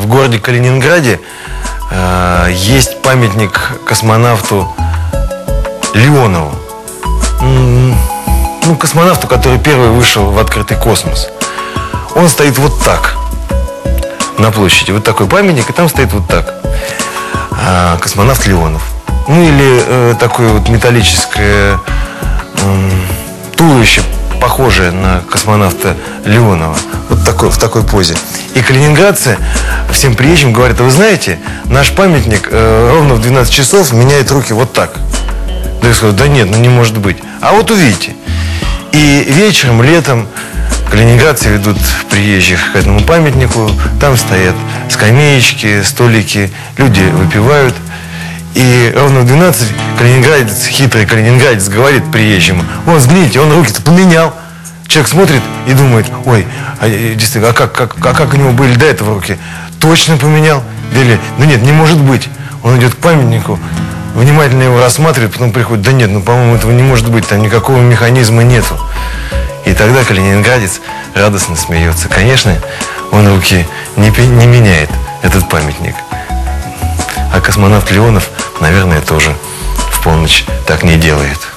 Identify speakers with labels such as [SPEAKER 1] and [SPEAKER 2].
[SPEAKER 1] в городе Калининграде э, есть памятник космонавту Леонову. Ну, космонавту, который первый вышел в открытый космос. Он стоит вот так на площади. Вот такой памятник, и там стоит вот так. А, космонавт Леонов. Ну или э, такое вот металлическое м, туловище, похожее на космонавта Леонова. Вот такой, в такой позе. И калининградцы всем приезжим говорят, «А вы знаете, наш памятник э, ровно в 12 часов меняет руки вот так. Да я сказал, да нет, ну не может быть. А вот увидите. И вечером, летом калининградцы ведут приезжих к этому памятнику. Там стоят скамеечки, столики, люди выпивают. И ровно в 12 калининградец, хитрый калининградец говорит приезжему, вот взгляните, он руки-то поменял. Человек смотрит и думает, ой, а, э, действительно, а как, как, а как у него были до этого руки? Точно поменял? Или, ну нет, не может быть. Он идет к памятнику, внимательно его рассматривает, потом приходит, да нет, ну, по-моему, этого не может быть, там никакого механизма нету. И тогда калининградец радостно смеется. Конечно, он руки не, не меняет, этот памятник. А космонавт Леонов, наверное, тоже в полночь так не делает.